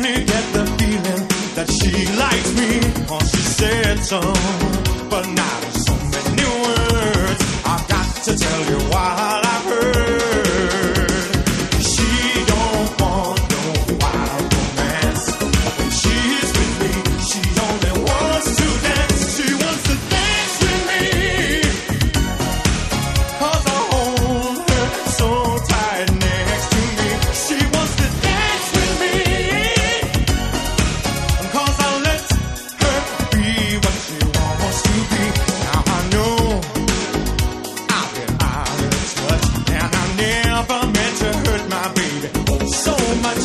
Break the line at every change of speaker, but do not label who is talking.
really get the feeling that she likes me. Or she said so, but not in so many words. I've got to tell you why. so much.